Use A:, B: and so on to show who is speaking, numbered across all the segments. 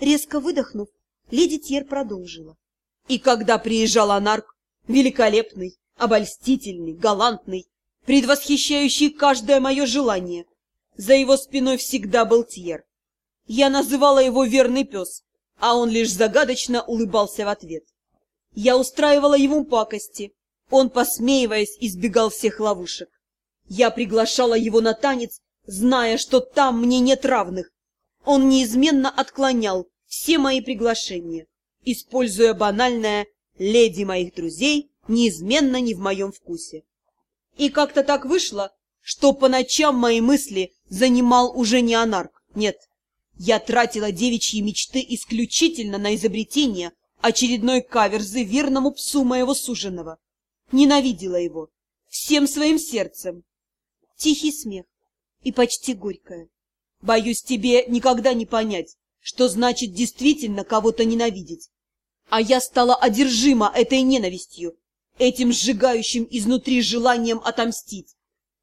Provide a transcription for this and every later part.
A: Резко выдохнув, леди Тьер продолжила. И когда приезжал анарк, великолепный, обольстительный, галантный, предвосхищающий каждое мое желание, за его спиной всегда был Тьер. Я называла его верный пес, а он лишь загадочно улыбался в ответ. Я устраивала ему пакости, он, посмеиваясь, избегал всех ловушек. Я приглашала его на танец, зная, что там мне нет равных. Он неизменно отклонял все мои приглашения, используя банальное «леди моих друзей» неизменно не в моем вкусе. И как-то так вышло, что по ночам мои мысли занимал уже не анарк, нет. Я тратила девичьи мечты исключительно на изобретение очередной каверзы верному псу моего суженого. Ненавидела его всем своим сердцем. Тихий смех и почти горькое. Боюсь тебе никогда не понять, что значит действительно кого-то ненавидеть. А я стала одержима этой ненавистью, этим сжигающим изнутри желанием отомстить.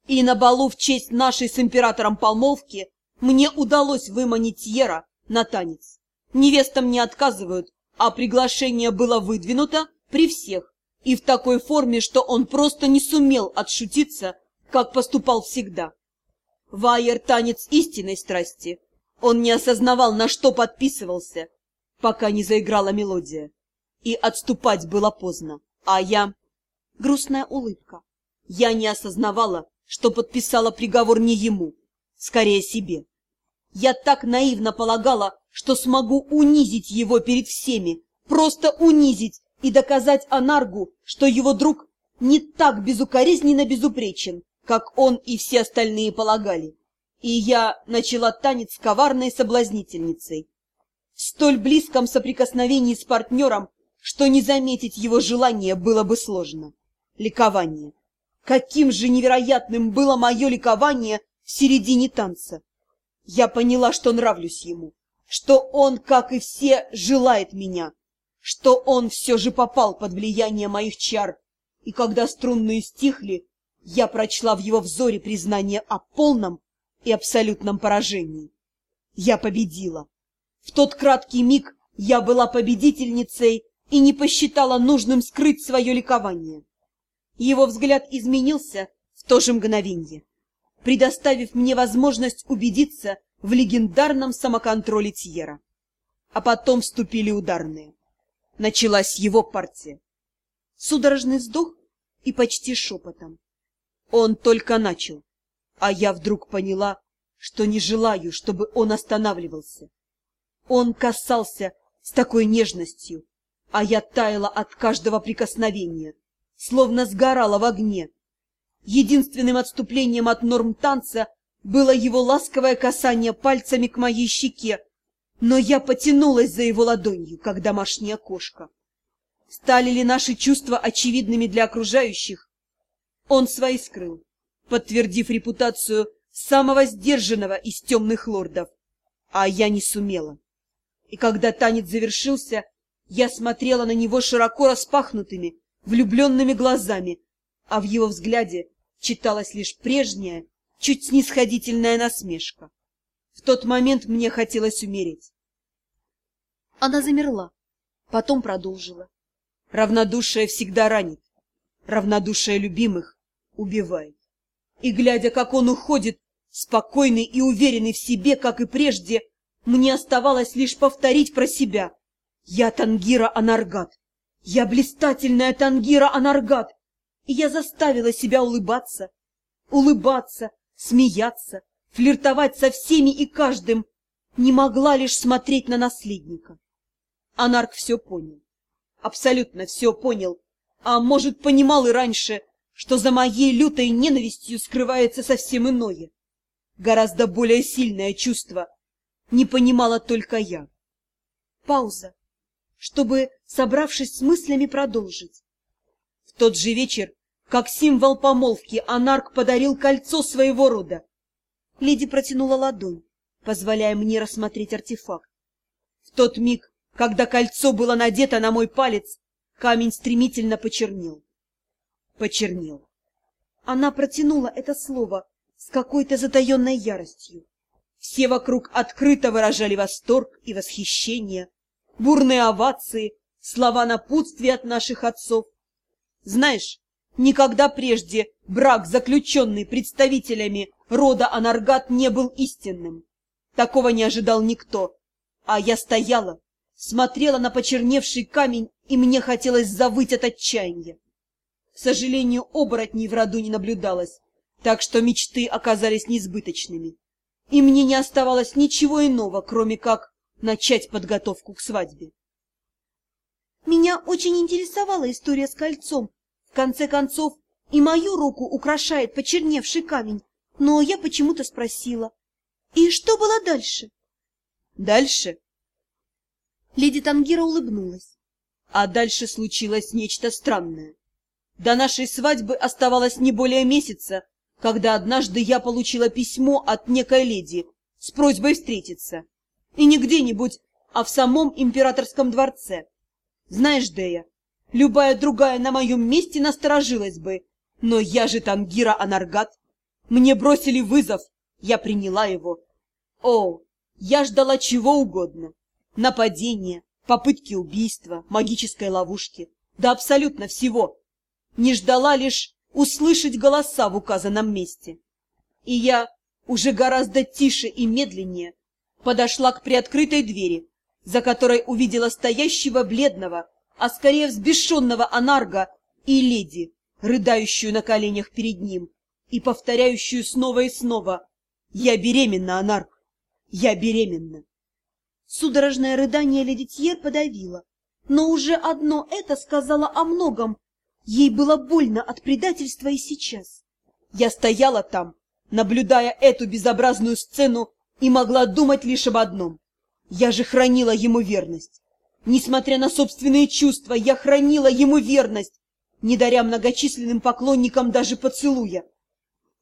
A: И на балу в честь нашей с императором помолвки мне удалось выманить Ера на танец. Невестам не отказывают, а приглашение было выдвинуто при всех и в такой форме, что он просто не сумел отшутиться, как поступал всегда. Вайер — танец истинной страсти. Он не осознавал, на что подписывался, пока не заиграла мелодия. И отступать было поздно, а я... Грустная улыбка. Я не осознавала, что подписала приговор не ему, скорее себе. Я так наивно полагала, что смогу унизить его перед всеми, просто унизить и доказать Анаргу, что его друг не так безукоризненно безупречен, как он и все остальные полагали. И я начала танец с коварной соблазнительницей. В столь близком соприкосновении с партнером, что не заметить его желание было бы сложно. Ликование. Каким же невероятным было мое ликование в середине танца! Я поняла, что нравлюсь ему, что он, как и все, желает меня, что он все же попал под влияние моих чар, и когда струнные стихли, я прочла в его взоре признание о полном и абсолютном поражении. Я победила. В тот краткий миг я была победительницей и не посчитала нужным скрыть свое ликование. Его взгляд изменился в то же мгновенье, предоставив мне возможность убедиться в легендарном самоконтроле Тьера. А потом вступили ударные. Началась его партия. Судорожный вздох и почти шепотом. Он только начал, а я вдруг поняла, что не желаю, чтобы он останавливался. Он касался с такой нежностью, а я таяла от каждого прикосновения словно сгорала в огне. Единственным отступлением от норм танца было его ласковое касание пальцами к моей щеке, но я потянулась за его ладонью, как домашняя кошка. Стали ли наши чувства очевидными для окружающих? Он свои скрыл, подтвердив репутацию самого сдержанного из темных лордов, а я не сумела. И когда танец завершился, я смотрела на него широко распахнутыми, влюбленными глазами, а в его взгляде читалась лишь прежняя, чуть снисходительная насмешка. В тот момент мне хотелось умереть. Она замерла, потом продолжила. Равнодушие всегда ранит, равнодушие любимых убивает. И, глядя, как он уходит, спокойный и уверенный в себе, как и прежде, мне оставалось лишь повторить про себя. Я Тангира Анаргат, я блистательная Тангира Анаргат, и я заставила себя улыбаться, улыбаться, смеяться, флиртовать со всеми и каждым, не могла лишь смотреть на наследника. Анарк все понял, абсолютно все понял, а может, понимал и раньше, что за моей лютой ненавистью скрывается совсем иное, гораздо более сильное чувство. Не понимала только я. Пауза чтобы, собравшись с мыслями, продолжить. В тот же вечер, как символ помолвки, Анарк подарил кольцо своего рода. Леди протянула ладонь, позволяя мне рассмотреть артефакт. В тот миг, когда кольцо было надето на мой палец, камень стремительно почернел. Почернел. Она протянула это слово с какой-то затаенной яростью. Все вокруг открыто выражали восторг и восхищение, бурные овации, слова напутствия от наших отцов. Знаешь, никогда прежде брак, заключенный представителями рода Анаргат, не был истинным. Такого не ожидал никто. А я стояла, смотрела на почерневший камень, и мне хотелось завыть от отчаяния. К сожалению, оборотней в роду не наблюдалось, так что мечты оказались несбыточными. И мне не оставалось ничего иного, кроме как начать подготовку к свадьбе. Меня очень интересовала история с кольцом. В конце концов, и мою руку украшает почерневший камень, но я почему-то спросила. И что было дальше? Дальше? Леди Тангира улыбнулась. А дальше случилось нечто странное. До нашей свадьбы оставалось не более месяца, когда однажды я получила письмо от некой леди с просьбой встретиться. И не где-нибудь, а в самом императорском дворце. Знаешь, Дея, любая другая на моем месте насторожилась бы, но я же Тангира Анаргат. Мне бросили вызов, я приняла его. О, я ждала чего угодно. Нападения, попытки убийства, магической ловушки, да абсолютно всего. Не ждала лишь услышать голоса в указанном месте. И я уже гораздо тише и медленнее подошла к приоткрытой двери, за которой увидела стоящего бледного, а скорее взбешенного анарга и леди, рыдающую на коленях перед ним и повторяющую снова и снова «Я беременна, анарг! Я беременна!» Судорожное рыдание леди Тьер подавило, но уже одно это сказала о многом, Ей было больно от предательства и сейчас. Я стояла там, наблюдая эту безобразную сцену, и могла думать лишь об одном. Я же хранила ему верность. Несмотря на собственные чувства, я хранила ему верность, не даря многочисленным поклонникам даже поцелуя.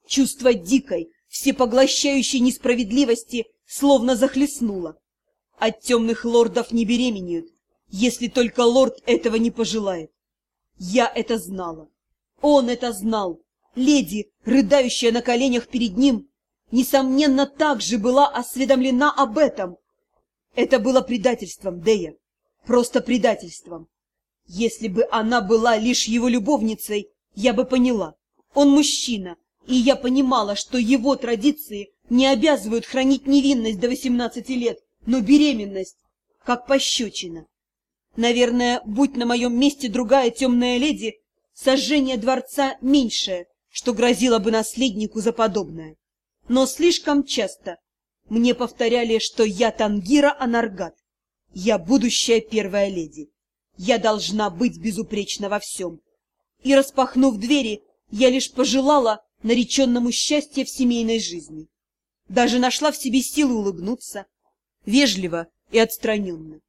A: Чувство дикой, всепоглощающей несправедливости словно захлестнуло. От темных лордов не беременеют, если только лорд этого не пожелает. Я это знала. Он это знал. Леди, рыдающая на коленях перед ним, несомненно, также была осведомлена об этом. Это было предательством, Дея. Просто предательством. Если бы она была лишь его любовницей, я бы поняла. Он мужчина, и я понимала, что его традиции не обязывают хранить невинность до 18 лет, но беременность, как пощечина. Наверное, будь на моем месте другая темная леди, сожжение дворца меньшее, что грозило бы наследнику за подобное. Но слишком часто мне повторяли, что я Тангира Анаргат. Я будущая первая леди. Я должна быть безупречна во всем. И, распахнув двери, я лишь пожелала нареченному счастья в семейной жизни. Даже нашла в себе силы улыбнуться, вежливо и отстраненно.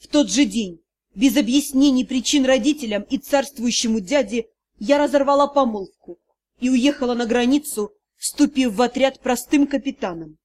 A: В тот же день, без объяснений причин родителям и царствующему дяде, я разорвала помолвку и уехала на границу, вступив в отряд простым капитаном.